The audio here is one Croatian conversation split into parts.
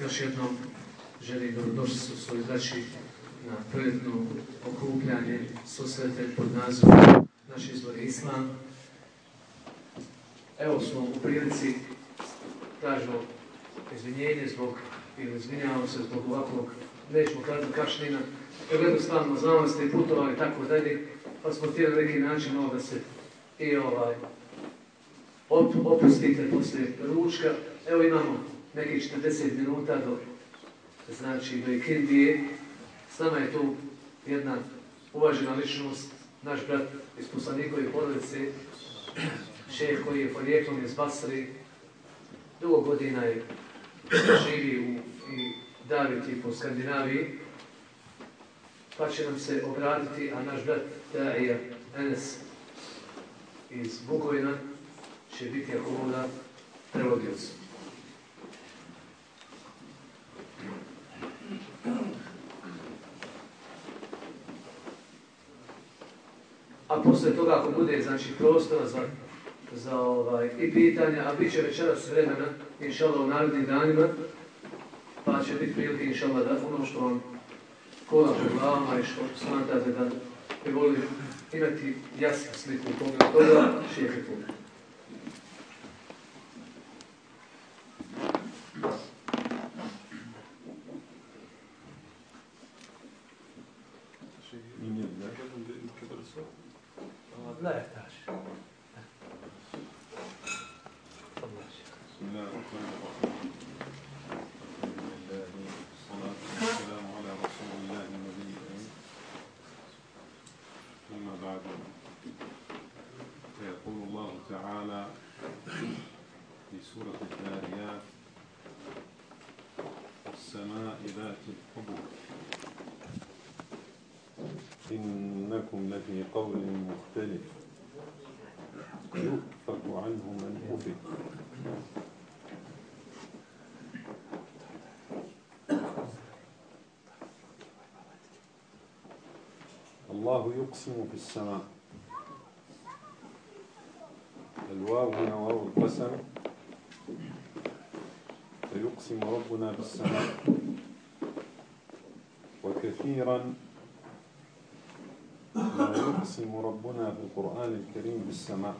još jednom želim dobrodošli su svoji braći na prijetno okupljanje susrete pod nazivom Naš izvor Islam. Evo smo u prilici tražimo izvinjenje zbog, ili izvinjavamo se zbog ovakvog, nećemo kazati kašnjina, jer jednostavno znamo ste putovali tako dalje, pa smo htjeli neki način malo da se i ovaj, opustite poslije ručka. Evo imamo nekih 40 minuta do, znači, do ikindije. S nama je tu jedna uvažena ličnost, naš brat iz poslanikove porodice, šeh koji je porijeklom iz Basri, dugo godina je živi u, i daviti po Skandinaviji, pa će nam se obratiti, a naš brat Daija Enes iz Bukovina će biti ako voda. A poslije toga ako bude znači prostora za, za ovaj, i pitanja, a bit će večeras vremena, inšala u narednim danima, pa će biti prilike inšala da ono što vam kola pred glavama i što smatrate da bi volili imati jasnu sliku u toga, šehe toga. لا يحتاج بسم الله الرحمن الرحيم الحمد لله والصلاة والسلام على رسول الله بعد فيقول الله تعالى في سورة الذاريات السماء ذات الحبوب إنكم لفي قول مختلف. يؤفك عنه من أفك. الله يقسم في السماء. الواو هنا واو القسم. فيقسم ربنا بالسماء وكثيرا ما يقسم ربنا في القرآن الكريم بالسماء.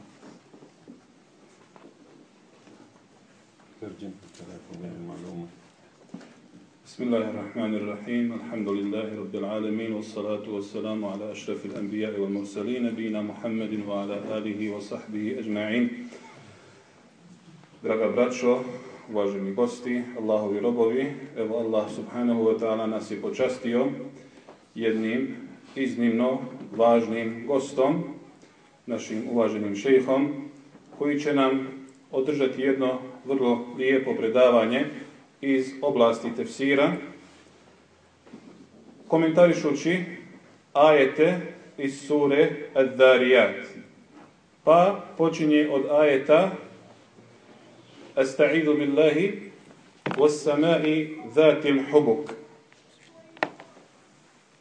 ترجم المعلومة. بسم الله الرحمن الرحيم. الحمد لله رب العالمين والصلاة والسلام على أشرف الأنبياء والمرسلين نبينا محمد وعلى آله وصحبه أجمعين. Draga braćo, uvaženi gosti, Allahovi robovi, evo Allah subhanahu wa ta'ala nas je počastio jednim iznimno važnim gostom, našim uvaženim šejhom, koji će nam održati jedno vrlo lijepo predavanje iz oblasti tefsira, komentarišući ajete iz sure Ad-Dariyat. Pa počinje od ajeta Asta'idu billahi was-sama'i zatil hubuk.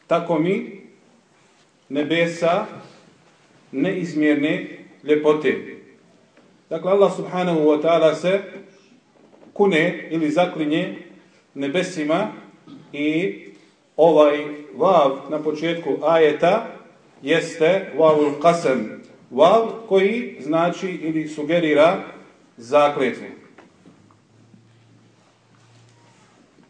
Tako mi nebesa neizmjerne ljepote. Dakle, Allah subhanahu wa ta'ala se kune ili zaklinje nebesima i ovaj vav na početku ajeta jeste vavul qasam. Vav koji znači ili sugerira zakletvu.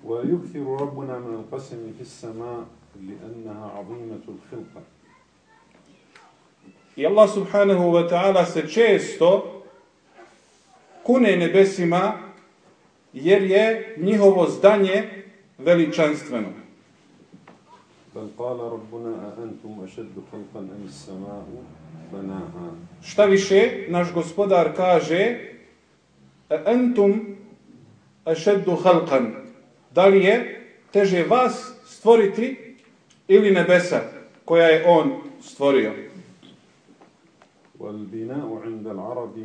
ويكثر ربنا من القسم في السماء لأنها عظيمة الخلقة I Allah subhanahu wa ta'ala se često kune nebesima jer je njihovo zdanje veličanstveno. Šta više, naš gospodar kaže entum ašeddu halkan, Da li je teže vas stvoriti ili nebesa koja je on stvorio? والبناء عند العرب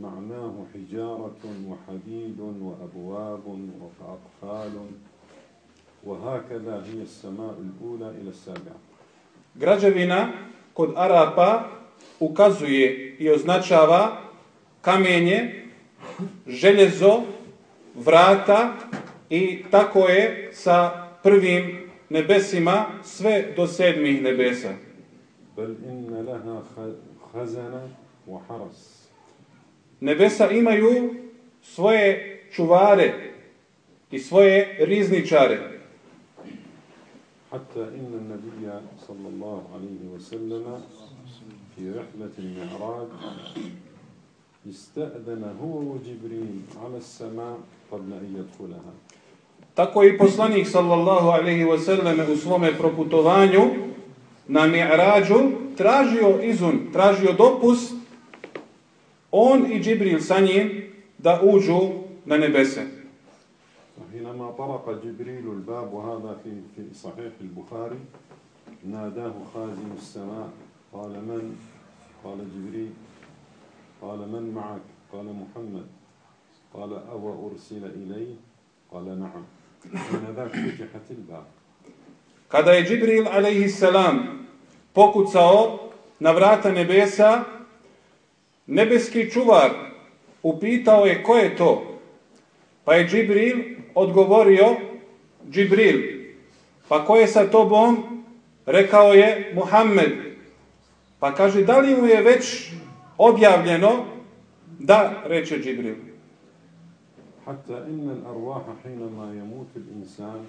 معناه حجارة وحديد وأبواب وأقفال وهكذا هي السماء الأولى إلى السابعة Građevina kod Arapa ukazuje i označava kamenje, željezo, vrata I tako je sa prvim nebesima sve do sedmih nebesa. بل إن لها hazana wa haras. Nebesa imaju svoje čuvare i svoje rizničare. Hatta inna nabija sallallahu alaihi wa sallama fi rahlati mi'raj ista'dana huwa Jibril ala sama qabla i yadkhulaha. Tako i poslanik sallallahu alaihi wa sallam u svome proputovanju na Mi'rađu tražio izun, tražio dopust on i Džibril sa njim da uđu na nebese. وحينما طرق جبريل الباب وهذا في في صحيح البخاري ناداه خازن السماء قال من؟ قال جبريل قال من معك؟ قال محمد قال أو أرسل إليه؟ قال نعم آنذاك فتحت الباب Kada je Džibril alaihi salam pokucao na vrata nebesa, nebeski čuvar upitao je ko je to, pa je Džibril odgovorio, Džibril, pa ko je sa tobom? Rekao je Muhammed. Pa kaže, da li mu je već objavljeno? Da, reče Džibril. Hatta inna al-arwaha hinama al-insan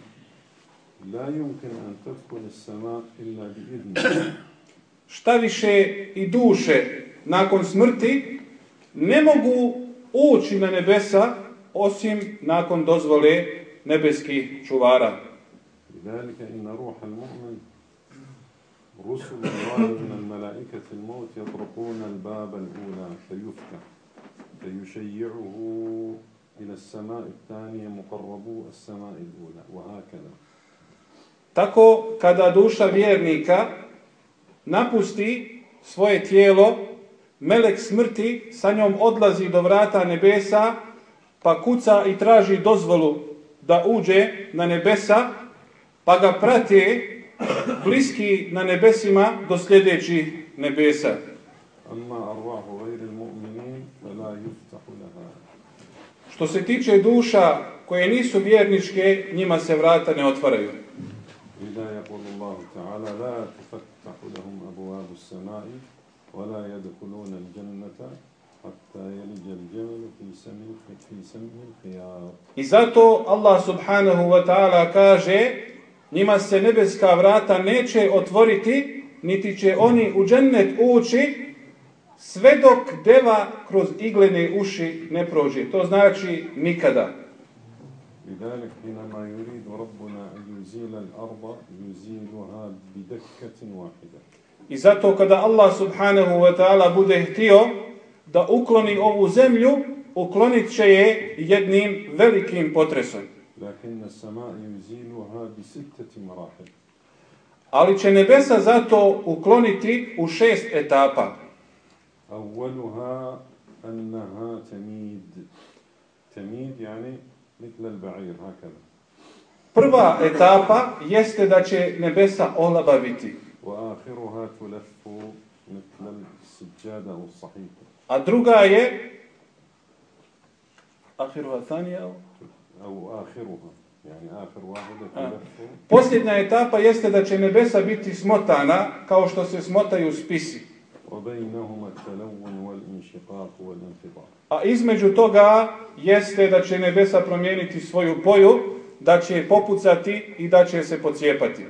الإنسان لا يمكن أن تدخل السماء إلا بإذنه Šta više i duše nakon smrti ne mogu ući na nebesa osim nakon dozvole nebeskih čuvara. لذلك إن روح المؤمن رسل الله من الملائكة الموت يطرقون الباب الأولى فيفتح فيشيعه إلى السماء الثانية مقربو السماء الأولى وهكذا tako kada duša vjernika napusti svoje tijelo, melek smrti sa njom odlazi do vrata nebesa, pa kuca i traži dozvolu da uđe na nebesa, pa ga prate bliski na nebesima do sljedećih nebesa. Što se tiče duša koje nisu vjerničke, njima se vrata ne otvaraju. لذا يقول الله تعالى لا تفتح لهم أبواب السماء ولا يدخلون الجنة حتى يلج الجمل في سم في سم الخياط I zato Allah subhanahu wa ta'ala kaže njima se nebeska vrata neće otvoriti, niti će oni u džennet ući sve dok deva kroz iglene uši ne prođe. To znači nikada. لذلك حينما يريد ربنا أن يزيل الأرض يزيلها بدكة واحدة I zato kada Allah subhanahu wa ta'ala bude htio da ukloni ovu zemlju, uklonit će je jednim velikim potresom. لكن السماء يزيلها بستة مراحل Ali će nebesa zato ukloniti u šest etapa. أولها أنها تميد تميد يعني مثل البعير هكذا Prva etapa jeste da će nebesa olabaviti. A druga je Posljednja etapa jeste da će nebesa biti smotana kao što se smotaju spisi. A između toga jeste da će nebesa promijeniti svoju boju, da će je popucati i da će se pocijepati.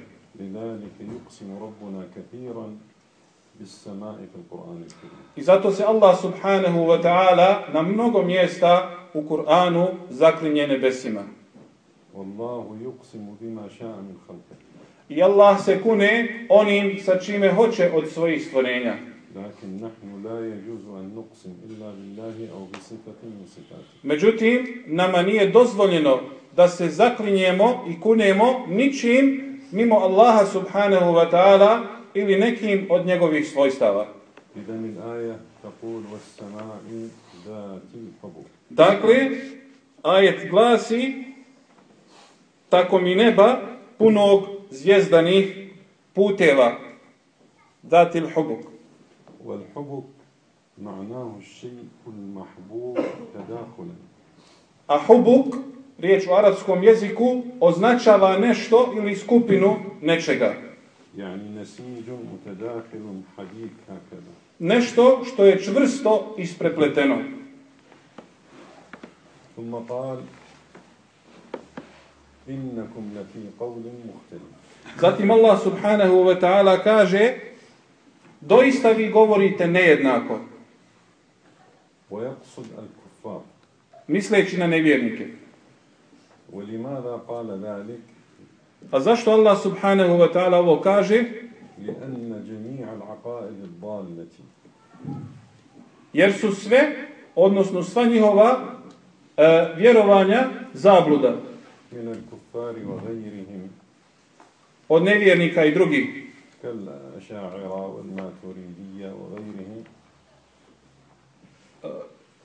I zato se Allah subhanahu wa ta'ala na mnogo mjesta u Kur'anu zaklinje nebesima. I Allah se kune onim sa čime hoće od svojih stvorenja. Lakin nahnu la yajuzu an nuqsim illa billahi aw bi sifatin min sifatih. Međutim, nama nije dozvoljeno da se zaklinjemo i kunemo ničim mimo Allaha subhanahu wa ta'ala ili nekim od njegovih svojstava. I da aja tapul vas sama'i zati qabul. Dakle, ajet glasi tako mi neba punog zvjezdanih puteva. Zatil hubuk. والحبك معناه الشيء المحبوب تداخلا A hubuk riječ u arapskom jeziku označava nešto ili skupinu nečega. يعني نسيج متداخل حديث هكذا Nešto što je čvrsto isprepleteno. ثم قال إنكم لفي قول مختلف Zatim Allah subhanahu wa ta'ala kaže doista vi govorite nejednako. Misleći na nevjernike. A zašto Allah subhanahu wa ta'ala ovo kaže? Jer su sve, odnosno sva njihova e, vjerovanja zabluda. Od nevjernika i drugih. كالأشاعرة والماتريدية وغيرهم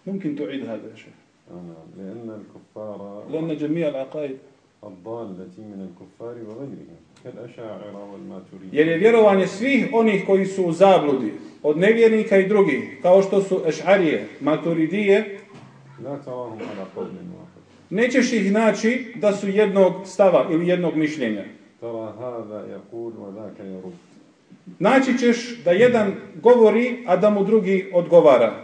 ممكن تعيد هذا يا شيخ آه، لأن الكفار لأن جميع العقائد الضالة من الكفار وغيرهم كالأشاعرة Jer je والماتريدية vjerovanje svih onih koji su u zabludi, od nevjernika i drugih, kao što su ešarije, maturidije, لا تراهم على قول واحد nećeš ih naći da su jednog stava ili jednog mišljenja. ترى هذا يقول وذاك يرد Naći ćeš da jedan govori, a da mu drugi odgovara.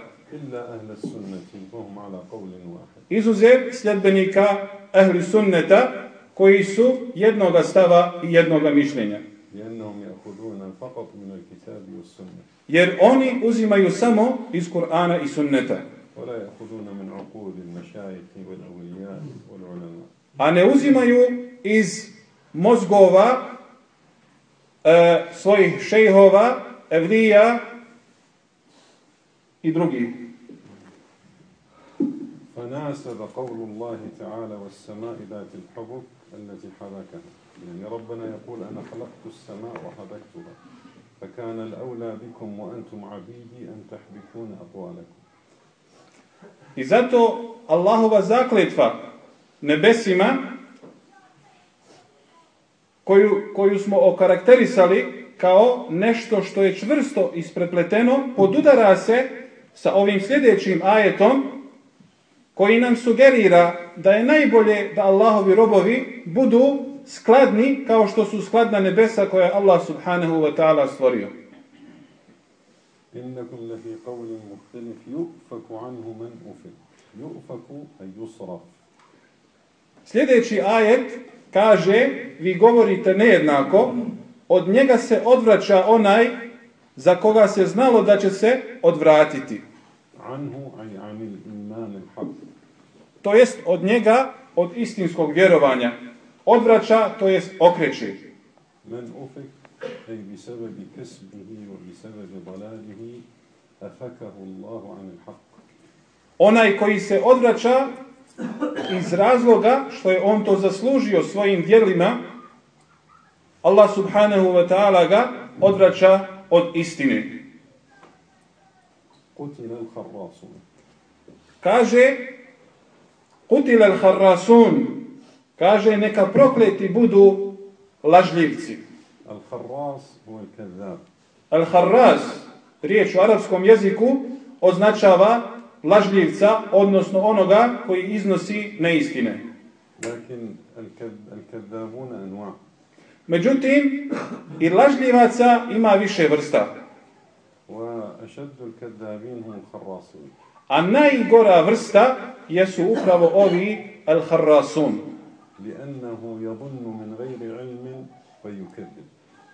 Izuzet sljedbenika ahli sunneta koji su jednoga stava i jednoga mišljenja. Jer oni uzimaju samo iz Kur'ana i sunneta. A ne uzimaju iz mozgova e, svojih šejhova, evlija i drugih. فناسب قول الله تعالى والسماء ذات الحبك التي حبكها يعني ربنا يقول أنا خلقت السماء وحبكتها فكان الأولى بكم وأنتم عبيدي أن تحبكون أطوالكم I zato Allahova zakletva nebesima koju, koju smo okarakterisali kao nešto što je čvrsto isprepleteno, podudara se sa ovim sljedećim ajetom koji nam sugerira da je najbolje da Allahovi robovi budu skladni kao što su skladna nebesa koje je Allah subhanahu wa ta'ala stvorio. Sljedeći ajet kaže, vi govorite nejednako, od njega se odvraća onaj za koga se znalo da će se odvratiti. To jest od njega, od istinskog vjerovanja. Odvraća, to jest okreće. Onaj koji se odvraća iz razloga što je on to zaslužio svojim djelima, Allah subhanahu wa ta'ala ga odvraća od istine. Kaže, Kutil al harrasun, kaže neka prokleti budu lažljivci. Al harras, al harras, riječ u arapskom jeziku označava lažljivca, odnosno onoga koji iznosi neistine. Međutim, i lažljivaca ima više vrsta. A najgora vrsta jesu upravo ovi al-harrasun.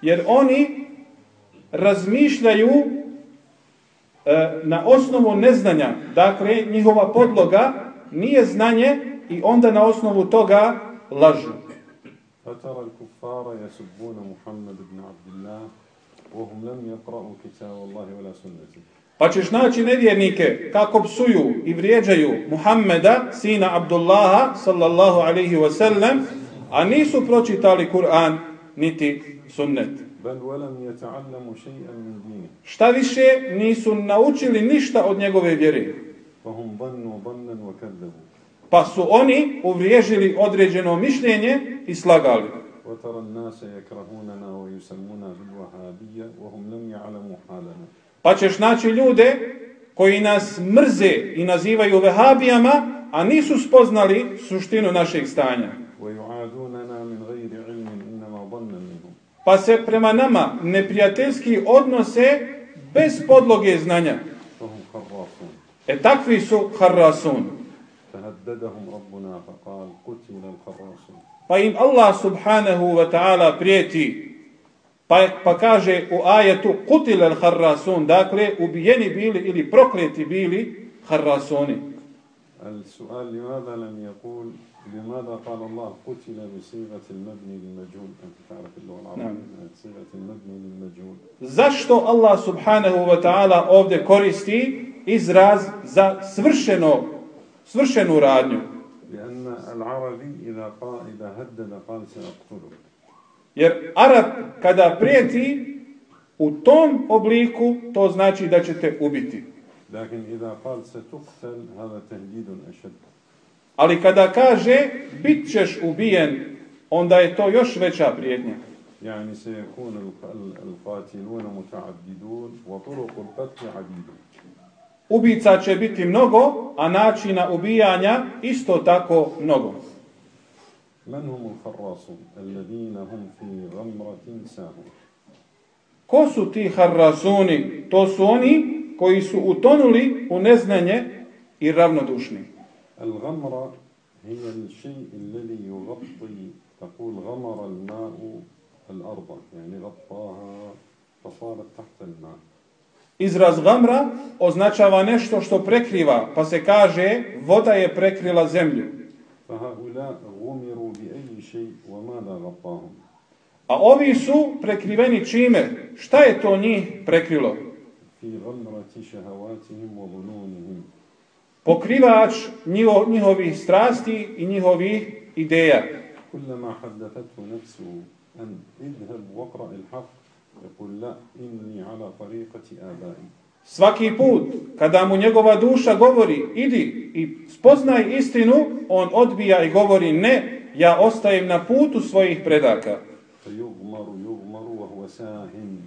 Jer oni razmišljaju na osnovu neznanja. Dakle, njihova podloga nije znanje i onda na osnovu toga lažu. فترى الكفار يسبون محمد بن عبد الله وهم لم يقرأوا كتاب الله ولا سنته Pa ćeš naći nevjernike kako psuju i vrijeđaju Muhammeda, sina Abdullaha, sallallahu alaihi wasallam, a nisu pročitali Kur'an niti sunnet. Šta više, nisu naučili ništa od njegove vjere. Pa su oni uvriježili određeno mišljenje i slagali. Pa ćeš naći ljude koji nas mrze i nazivaju vehabijama, a nisu spoznali suštinu našeg stanja Pa se prema nama neprijateljski odnose bez podloge znanja. فهم خراصون E takvi su harrasun. فهددهم ربنا فقال قتل الخراصون Pa im Allah subhanahu wa ta'ala prijeti. Pa, pa kaže u ajetu kutil al harrasun, dakle ubijeni bili ili prokleti bili harrasuni. السؤال لماذا لم يقول لماذا قال الله قتل بصيغة المبني للمجهول أنت تعرف اللغة العربية نعم. صيغة المبني للمجهول Zašto Allah subhanahu wa ta'ala ovdje koristi izraz za svršeno, svršenu radnju? لأن العربي إذا قال إذا هدد قال سأقتلك Jer Arab kada prijeti u tom obliku, to znači da ćete ubiti. لكن إذا قال ستقتل هذا تهديد أشد Ali kada kaže bit ćeš ubijen, onda je to još veća prijetnja. يعني سيكون الق- ال- القاتلون متعددون وطرق القتل عديدة Ubica će biti mnogo, a načina ubijanja isto tako mnogo. من هم الخراصون الذين هم في غمرة ساهون Ko su ti harrasuni? To su oni koji su utonuli u neznanje i ravnodušni. الغمرة هي الشيء الذي يغطي تقول غمر الماء الأرض يعني غطاها فصارت تحت الماء Izraz gamra označava nešto što prekriva, pa se kaže voda je prekrila zemlju. فهؤلاء غمروا بأي شيء وماذا غطاهم A ovi su prekriveni čime? Šta je to njih prekrilo? Pokrivač njiho, njihovih strasti i njihovih ideja. كلما حدثته نفسه أن اذهب واقرأ الحق يقول لا إني على طريقة آبائي Svaki put kada mu njegova duša govori idi i spoznaj istinu, on odbija i govori ne, ja ostajem na putu svojih predaka. فيغمر يغمر وهو ساهن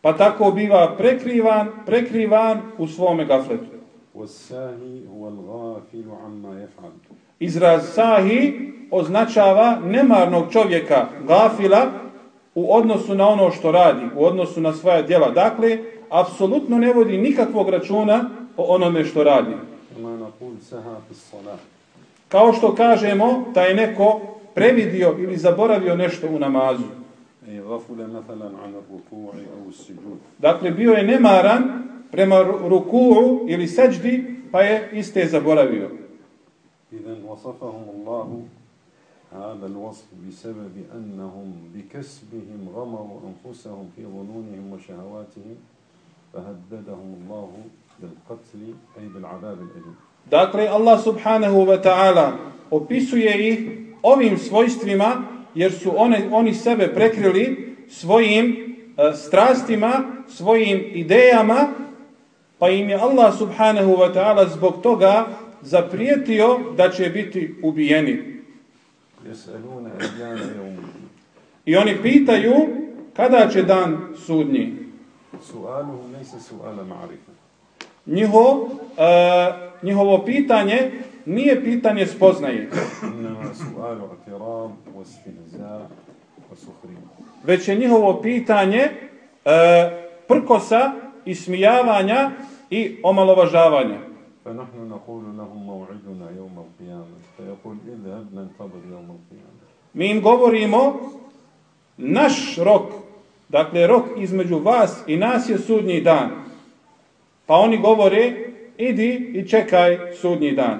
Pa tako biva prekrivan, prekrivan u svome gafletu. Izraz sahi označava nemarnog čovjeka, gafila, u odnosu na ono što radi, u odnosu na svoja djela. Dakle, apsolutno ne vodi nikakvog računa o onome što radi. Kao što kažemo da je neko previdio ili zaboravio nešto u namazu. Dakle, bio je nemaran prema ru- rukuu ili seđdi, pa je iste zaboravio. إذا وصفهم الله هذا الوصف بسبب أنهم بكسبهم غمروا أنفسهم في ظنونهم وشهواتهم فهددهم الله بالقتل أي بالعذاب الأليم Dakle, Allah subhanahu wa ta'ala opisuje ih ovim svojstvima, jer su one, oni sebe prekrili svojim e, strastima, svojim idejama, pa im je Allah subhanahu wa ta'ala zbog toga zaprijetio da će biti ubijeni. I oni pitaju kada će dan sudnji. Njiho, uh, e, njihovo pitanje nije pitanje spoznaje. Već je njihovo pitanje uh, prkosa ismijavanja i omalovažavanja. Mi im govorimo, naš rok, dakle rok između vas i nas je sudnji dan. Pa oni govore, idi i čekaj sudnji dan.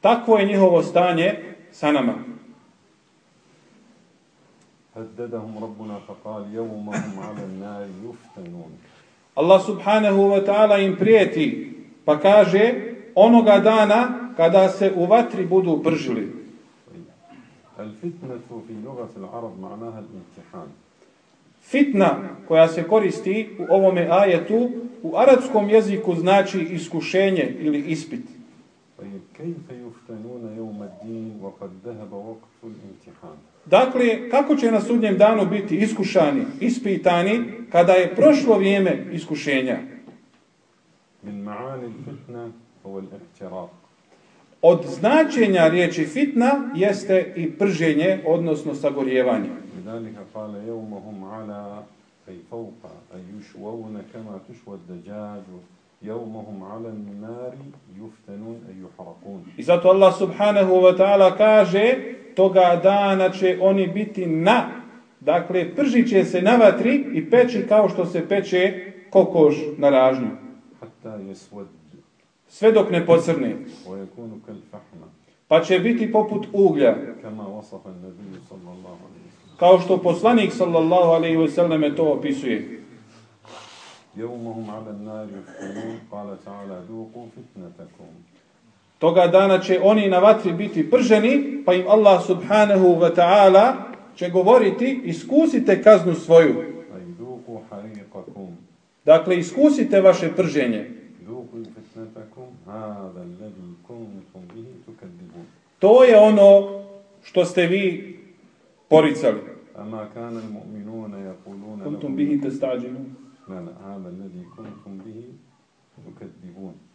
Takvo je njihovo stanje sa nama. هددهم ربنا فقال يوم هم على النار يفتنون Allah subhanahu wa ta'ala im prijeti, pa kaže, onoga dana kada se u vatri budu pržili. الفتنة في لغة العرب معناها الامتحان Fitna koja se koristi u ovome ajetu u arapskom jeziku znači iskušenje ili ispit. طيب كيف يفتنون يوم الدين وقد ذهب وقت الامتحان Dakle, kako će na sudnjem danu biti iskušani, ispitani, kada je prošlo vrijeme iskušenja? Od značenja riječi fitna jeste i prženje, odnosno sagorjevanje. I zato Allah subhanahu wa ta'ala kaže toga dana će oni biti na, dakle pržit će se na vatri i peći kao što se peče kokoš na ražnju. حتى يسود Sve dok ne pocrne. ويكون كالفحمة Pa će biti poput uglja. كما وصف النبي صلى الله عليه وسلم Kao što poslanik sallallahu alaihi wa sallam to opisuje. يومهم على النار يفتنون قال تعالى ذوقوا فتنتكم toga dana će oni na vatri biti prženi, pa im Allah subhanahu wa ta'ala će govoriti iskusite kaznu svoju. Dakle, iskusite vaše prženje. To je ono što ste vi poricali. Kuntum bihi testađinu. Kuntum bihi tukadibun.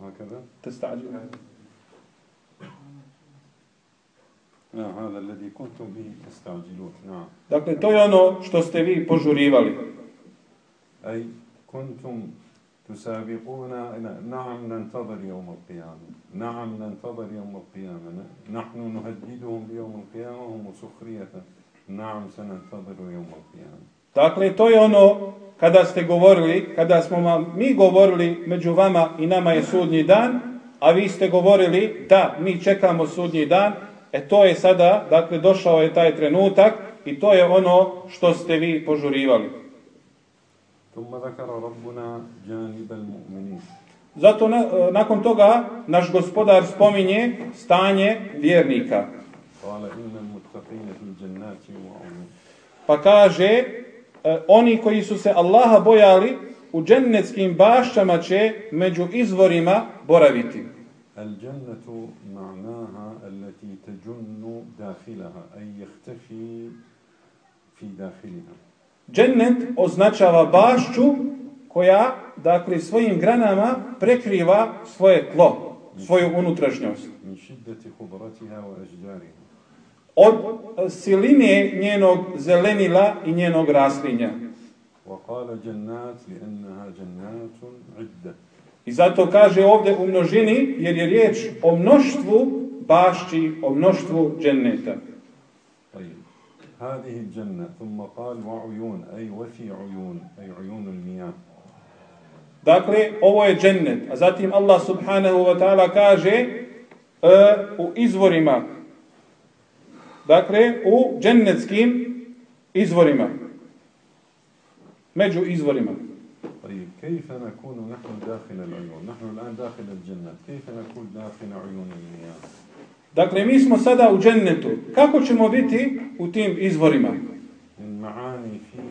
وهكذا. Testađinu. نعم هذا الذي كنتم به تستعجلون. نعم. Dakle, to je ono što ste vi požurivali. أي كنتم تسابقون نعم ننتظر يوم القيامة. نعم ننتظر يوم القيامة. نحن نهددهم بيوم القيامة هم سخرية. نعم سننتظر يوم القيامة. Dakle, to je ono kada ste govorili, kada smo vam mi govorili među vama i nama je sudnji dan, a vi ste govorili da mi čekamo sudnji dan, e to je sada, dakle došao je taj trenutak i to je ono što ste vi požurivali. Zato na, e, nakon toga naš gospodar spominje stanje vjernika. Pa kaže oni koji su se Allaha bojali, u džennetskim bašćama će među izvorima boraviti. الجنة معناها التي تجن داخلها أي يختفي في داخلها Džennet označava bašću koja, dakle, svojim granama prekriva svoje tlo, svoju unutrašnjost. Od e, siline njenog zelenila i njenog raslinja. وقال جنات لأنها جنات عدة I zato kaže ovdje u množini, jer je riječ o mnoštvu bašći, o mnoštvu dženneta. طيب هذه الجنة ثم قال وعيون أي وفي عيون أي عيون المياه Dakle, ovo je džennet. A zatim Allah subhanahu wa ta'ala kaže e, u izvorima. Dakle, u džennetskim izvorima. Među izvorima. طيب كيف نكون نحن داخل العيون نحن الآن داخل الجنة كيف نكون داخل عيون المياه Dakle, mi smo sada u džennetu. Kako ćemo biti u tim izvorima? من معاني في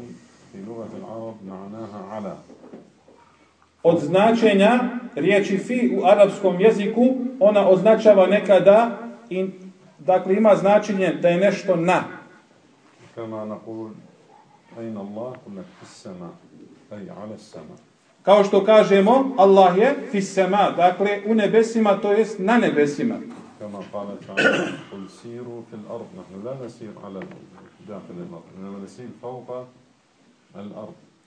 في لغة العرب معناها على Od značenja riječi fi u arapskom jeziku, ona označava nekada, i, dakle ima značenje da je nešto na. Kao što kažemo, Allah je fissema, dakle u nebesima, to jest na nebesima.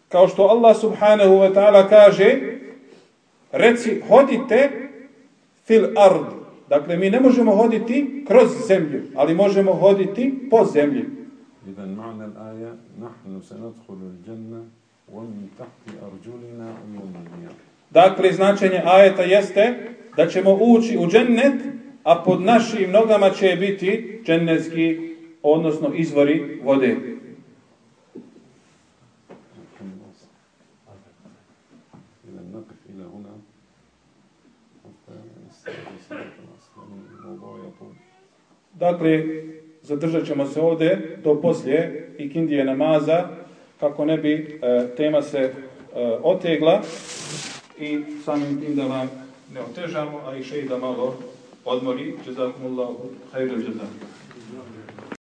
Kao što Allah subhanahu wa ta'ala kaže, reci hodite fil ard, Dakle, mi ne možemo hoditi kroz zemlju, ali možemo hoditi po zemlji. Idan ma'na nahnu se nadhulu tahti Dakle, značenje ajeta jeste da ćemo ući u džennet, a pod našim nogama će biti džennetski, odnosno izvori vode. Dakle, zadržat ćemo se ovdje do poslije ikindije namaza, kako ne bi e, tema se e, otegla i samim tim da vam ne otežamo, a i šeji da malo odmori. Jazakumullahu jazak.